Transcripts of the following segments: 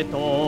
へと。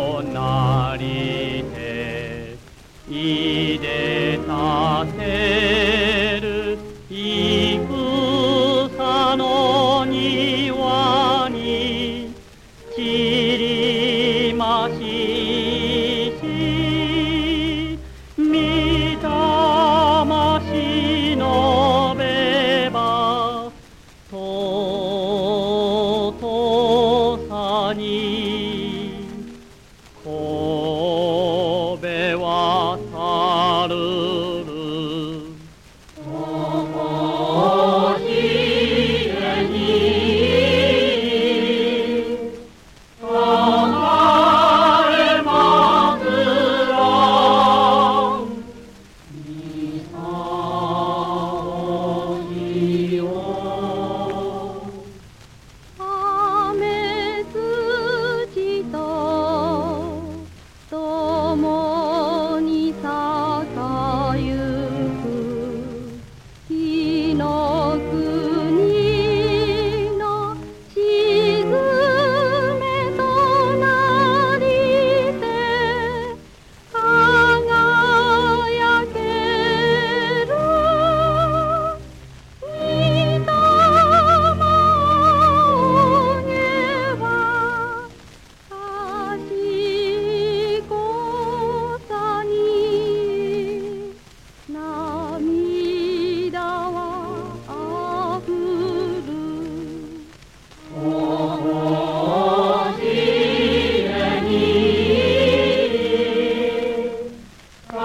たた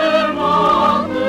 えます